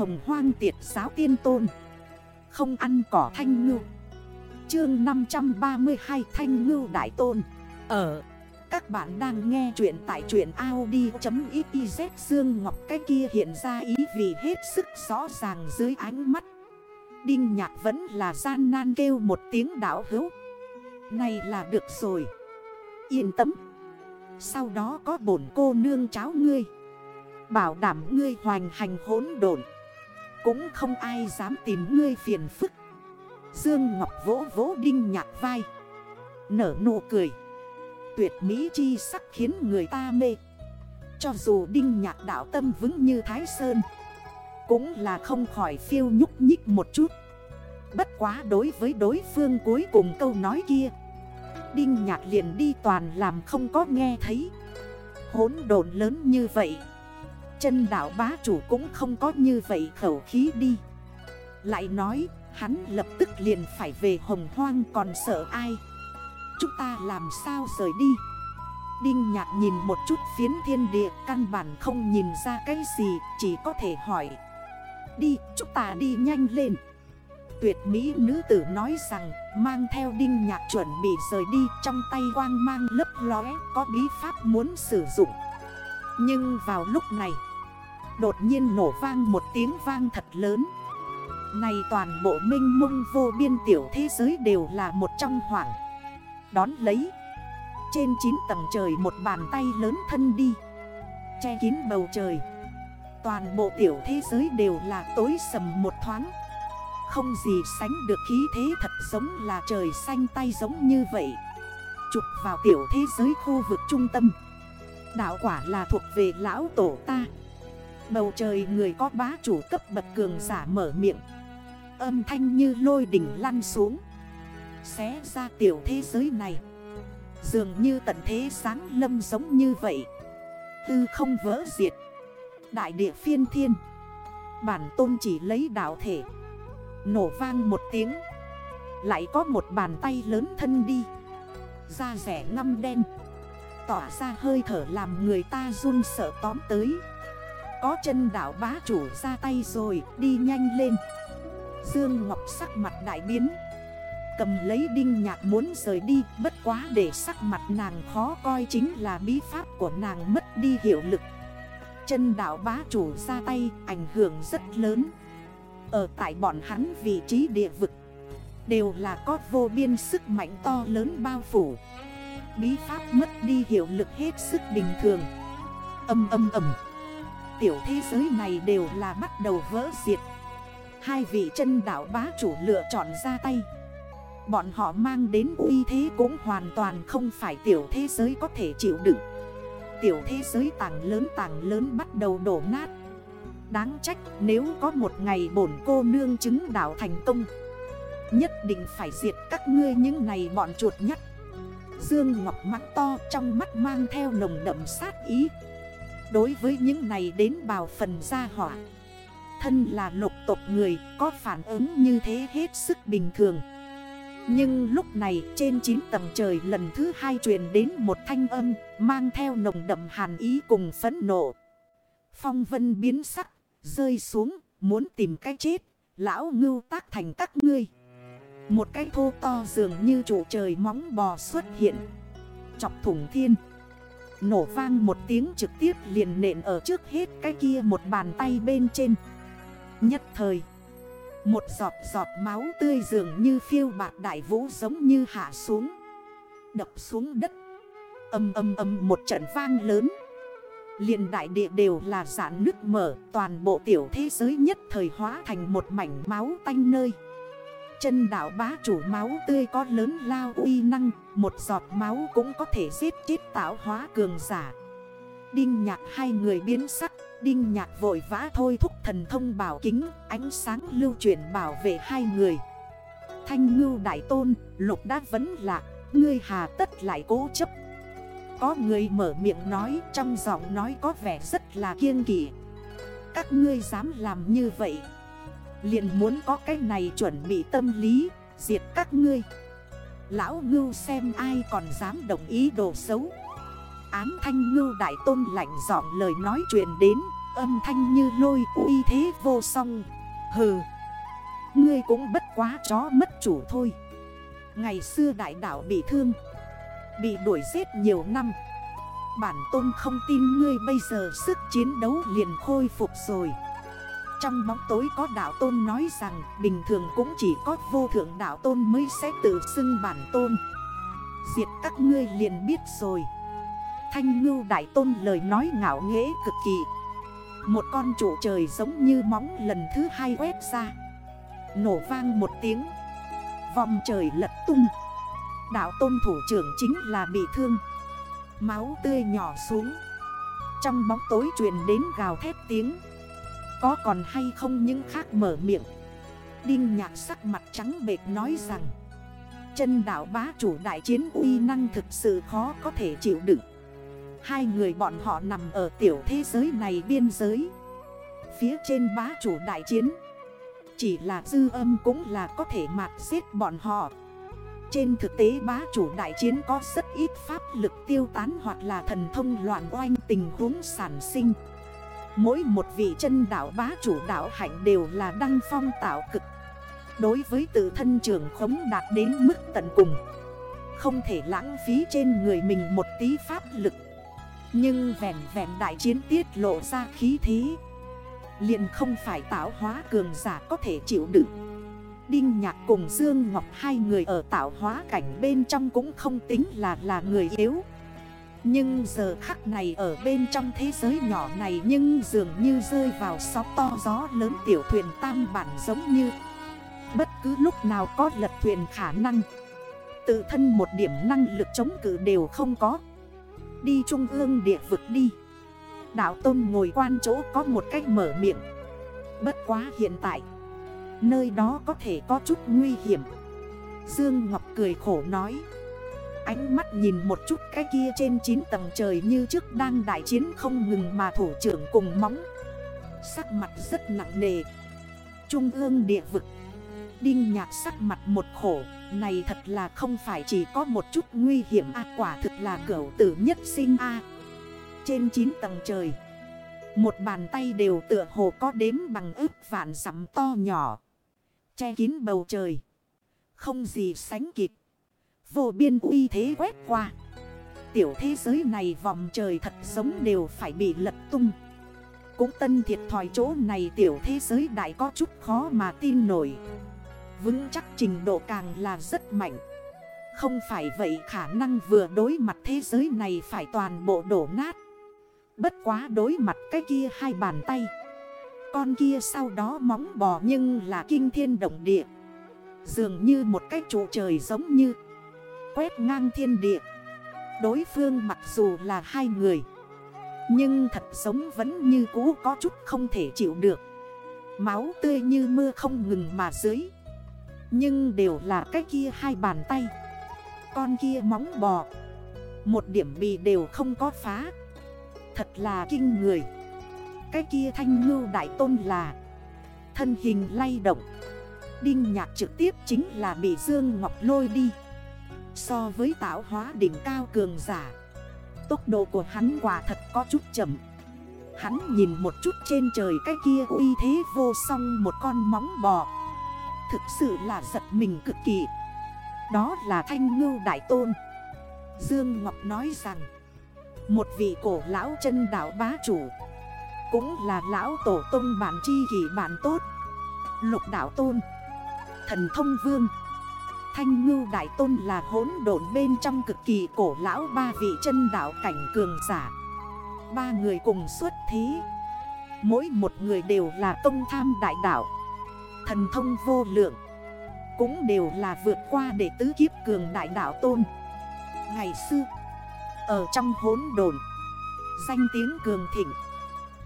hồng hoang tiệt giáo tiên tôn. Không ăn cỏ thanh ngư. Chương 532 Thanh ngư đại tôn. Ở, Các bạn đang nghe chuyện tại chuyện Audi.xyz Dương Ngọc cái kia hiện ra ý vì hết sức rõ ràng dưới ánh mắt. Đinh nhạc vẫn là gian nan kêu một tiếng đảo hữu. Này là được rồi. Yên tâm. Sau đó có bổn cô nương cháo ngươi. Bảo đảm ngươi hoành hành hỗn đồn cũng không ai dám tìm ngươi phiền phức. Dương Ngọc vỗ vỗ đinh nhạc vai. Nở nụ cười. Tuyệt mỹ chi sắc khiến người ta mê. Cho dù đinh nhạc đạo tâm vững như Thái Sơn, Cũng là không khỏi phiêu nhúc nhích một chút. Bất quá đối với đối phương cuối cùng câu nói kia, Đinh nhạc liền đi toàn làm không có nghe thấy. Hốn đồn lớn như vậy Chân đảo bá chủ cũng không có như vậy khẩu khí đi. Lại nói, hắn lập tức liền phải về hồng hoang còn sợ ai? Chúng ta làm sao rời đi? Đinh nhạc nhìn một chút phiến thiên địa, Căn bản không nhìn ra cái gì, Chỉ có thể hỏi. Đi, chúng ta đi nhanh lên. Tuyệt mỹ nữ tử nói rằng, Mang theo đinh nhạc chuẩn bị rời đi, Trong tay quang mang lấp lóe, Có bí pháp muốn sử dụng. Nhưng vào lúc này Đột nhiên nổ vang một tiếng vang thật lớn. Này toàn bộ minh mông vô biên tiểu thế giới đều là một trong hoảng. Đón lấy, Trên 9 tầng trời một bàn tay lớn thân đi, Che kín bầu trời. Toàn bộ tiểu thế giới đều là tối sầm một thoáng. Không gì sánh được khí thế thật giống là trời xanh tay giống như vậy. Chụp vào tiểu thế giới khu vực trung tâm. Đạo quả là thuộc về lão tổ ta. Bầu trời người có bá chủ cấp bậc cường giả mở miệng. Âm thanh như lôi đỉnh lăn xuống. Xé ra tiểu thế giới này. Dường như tận thế sáng lâm giống như vậy. Tư không vỡ diệt. Đại địa phiên thiên. Bản tôn chỉ lấy đảo thể. Nổ vang một tiếng. Lại có một bàn tay lớn thân đi. Da rẻ ngâm đen. Tỏa ra hơi thở làm người ta run sợ tóm tới có chân đảo bá chủ ra tay rồi, Đi nhanh lên. Dương Ngọc sắc mặt đại biến. Cầm lấy đinh nhạc muốn rời đi, Bất quá để sắc mặt nàng khó coi chính là bí pháp của nàng mất đi hiệu lực. Chân đảo bá chủ ra tay, ảnh hưởng rất lớn. Ở tại bọn hắn vị trí địa vực, Đều là có vô biên sức mạnh to lớn bao phủ. Bí pháp mất đi hiệu lực hết sức bình thường. Âm âm ầm tiểu thế giới này đều là bắt đầu vỡ diệt. Hai vị chân đảo bá chủ lựa chọn ra tay. Bọn họ mang đến uy thế cũng hoàn toàn không phải tiểu thế giới có thể chịu đựng. Tiểu thế giới tảng lớn tảng lớn bắt đầu đổ nát. Đáng trách nếu có một ngày bổn cô nương chứng đảo thành công Nhất định phải diệt các ngươi những này bọn chuột nhất, Dương Ngọc mắt to trong mắt mang theo nồng đậm sát ý. Đối với những này đến bào phần gia hỏa. Thân là lục tộc người, có phản ứng như thế hết sức bình thường. Nhưng lúc này, trên 9 tầng trời lần thứ hai truyền đến một thanh âm, Mang theo nồng đậm hàn ý cùng phấn nộ. Phong vân biến sắc, rơi xuống, muốn tìm cái chết. Lão ngưu tác thành các ngươi. Một cái thô to dường như trụ trời móng bò xuất hiện. Chọc thủng thiên. Nổ vang một tiếng trực tiếp liền nện ở trước hết cái kia một bàn tay bên trên. Nhất thời, Một giọt giọt máu tươi dường như phiêu bạc đại vũ giống như hạ xuống, Đập xuống đất. Âm âm âm một trận vang lớn. Liền đại địa đều là giãn nước mở, Toàn bộ tiểu thế giới nhất thời hóa thành một mảnh máu tanh nơi. Chân đảo bá chủ máu tươi có lớn lao uy năng, Một giọt máu cũng có thể giết chết tạo hóa cường giả. Đinh nhạc hai người biến sắc, Đinh nhạc vội vã thôi thúc thần thông bảo kính, Ánh sáng lưu chuyển bảo vệ hai người. Thanh ngưu đại tôn, Lục đá vấn lạc Ngươi hà tất lại cố chấp. Có người mở miệng nói, Trong giọng nói có vẻ rất là kiên kỷ Các ngươi dám làm như vậy liền muốn có cái này chuẩn bị tâm lý, Diệt các ngươi. Lão ngưu xem ai còn dám đồng ý đồ xấu. Án thanh ngưu đại tôn lạnh giọng lời nói chuyện đến, âm thanh như lôi uy thế vô song. Hừ, Ngươi cũng bất quá chó mất chủ thôi. Ngày xưa đại đảo bị thương, Bị đuổi giết nhiều năm. Bản tôn không tin ngươi bây giờ sức chiến đấu liền khôi phục rồi. Trong bóng tối có đạo tôn nói rằng, Bình thường cũng chỉ có vô thượng đạo tôn mới sẽ tự xưng bản tôn. Diệt các ngươi liền biết rồi. Thanh ngưu đại tôn lời nói ngạo nghễ cực kỳ. Một con trụ trời giống như móng lần thứ hai quét ra. Nổ vang một tiếng. Vòng trời lật tung. Đạo tôn thủ trưởng chính là bị thương. Máu tươi nhỏ xuống. Trong bóng tối truyền đến gào thét tiếng. Có còn hay không những khác mở miệng. Đinh nhạc sắc mặt trắng bệt nói rằng, Chân đảo bá chủ đại chiến uy năng thực sự khó có thể chịu đựng. Hai người bọn họ nằm ở tiểu thế giới này biên giới. Phía trên bá chủ đại chiến, Chỉ là dư âm cũng là có thể mạt giết bọn họ. Trên thực tế bá chủ đại chiến có rất ít pháp lực tiêu tán hoặc là thần thông loạn oanh tình huống sản sinh. Mỗi một vị chân đảo bá chủ đảo hạnh đều là đăng phong tạo cực. Đối với tự thân trưởng khống đạt đến mức tận cùng. Không thể lãng phí trên người mình một tí pháp lực. Nhưng vẹn vẹn đại chiến tiết lộ ra khí thí liền không phải tạo hóa cường giả có thể chịu đựng. Đinh Nhạc cùng Dương Ngọc hai người ở tạo hóa cảnh bên trong cũng không tính là là người yếu. Nhưng giờ khắc này ở bên trong thế giới nhỏ này Nhưng dường như rơi vào sóng to gió lớn tiểu thuyền tam bản giống như. Bất cứ lúc nào có lật thuyền khả năng, Tự thân một điểm năng lực chống cử đều không có. Đi trung ương địa vực đi. Đạo Tôn ngồi quan chỗ có một cách mở miệng. Bất quá hiện tại, Nơi đó có thể có chút nguy hiểm. Dương Ngọc cười khổ nói. Ánh mắt nhìn một chút cái kia trên 9 tầng trời như trước đang đại chiến không ngừng mà thủ trưởng cùng móng. Sắc mặt rất nặng nề. Trung ương địa vực. Đinh nhạc sắc mặt một khổ. Này thật là không phải chỉ có một chút nguy hiểm a Quả thực là cửu tử nhất sinh a. Trên 9 tầng trời, Một bàn tay đều tựa hồ có đếm bằng ức vạn sắm to nhỏ, Che kín bầu trời. Không gì sánh kịp. Vô biên uy thế quét qua. Tiểu thế giới này vòng trời thật sống đều phải bị lật tung. Cũng tân thiệt thòi chỗ này tiểu thế giới đại có chút khó mà tin nổi. Vững chắc trình độ càng là rất mạnh. Không phải vậy khả năng vừa đối mặt thế giới này phải toàn bộ đổ nát. Bất quá đối mặt cái kia hai bàn tay. Con kia sau đó móng bò nhưng là kinh thiên động địa. Dường như một cái trụ trời giống như Quét ngang thiên địa. Đối phương mặc dù là hai người, Nhưng thật giống vẫn như cũ có chút không thể chịu được. Máu tươi như mưa không ngừng mà dưới, Nhưng đều là cái kia hai bàn tay. Con kia móng bò, Một điểm bì đều không có phá. Thật là kinh người. Cái kia thanh ngưu đại tôn là Thân hình lay động. Đinh nhạc trực tiếp chính là bị Dương Ngọc lôi đi. So với tạo hóa đỉnh cao cường giả, Tốc độ của hắn quả thật có chút chậm. Hắn nhìn một chút trên trời cái kia uy thế vô song một con móng bò. Thực sự là giật mình cực kỳ. Đó là thanh ngưu đại tôn. Dương Ngọc nói rằng, Một vị cổ lão chân đảo bá chủ, Cũng là lão tổ tông bản chi kỷ bản tốt. Lục đảo tôn, Thần thông vương. Thanh ngưu đại tôn là hỗn độn bên trong cực kỳ cổ lão ba vị chân đảo cảnh cường giả. Ba người cùng xuất thí Mỗi một người đều là công tham đại đảo Thần thông vô lượng, Cũng đều là vượt qua để tứ kiếp cường đại đảo tôn. Ngày xưa, Ở trong hỗn đồn Danh tiếng cường thịnh,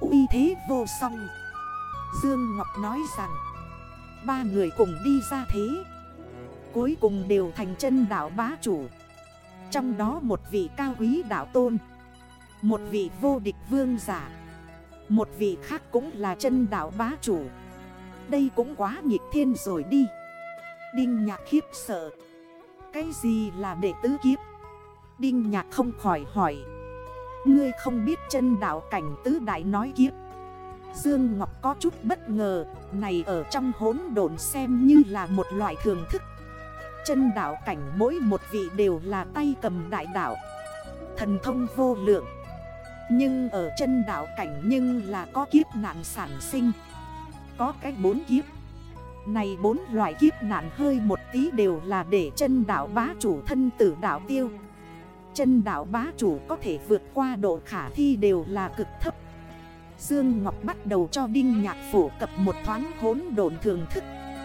uy thế vô song. Dương Ngọc nói rằng, Ba người cùng đi ra thế Cuối cùng đều thành chân đảo bá chủ. Trong đó một vị cao quý đảo tôn, Một vị vô địch vương giả, Một vị khác cũng là chân đảo bá chủ. Đây cũng quá nghịch thiên rồi đi. Đinh nhạc khiếp sợ. Cái gì là đệ tứ kiếp? Đinh nhạc không khỏi hỏi. Ngươi không biết chân đảo cảnh tứ đại nói kiếp. Dương Ngọc có chút bất ngờ, Này ở trong hốn đồn xem như là một loại thường thức. Chân đảo cảnh mỗi một vị đều là tay cầm đại đảo Thần thông vô lượng. Nhưng ở chân đảo cảnh nhưng là có kiếp nạn sản sinh. Có cách bốn kiếp. Này bốn loại kiếp nạn hơi một tí đều là để chân đảo bá chủ thân tử đảo tiêu. Chân đảo bá chủ có thể vượt qua độ khả thi đều là cực thấp. Dương Ngọc bắt đầu cho Đinh Nhạc phổ cập một thoáng hốn đồn thường thức.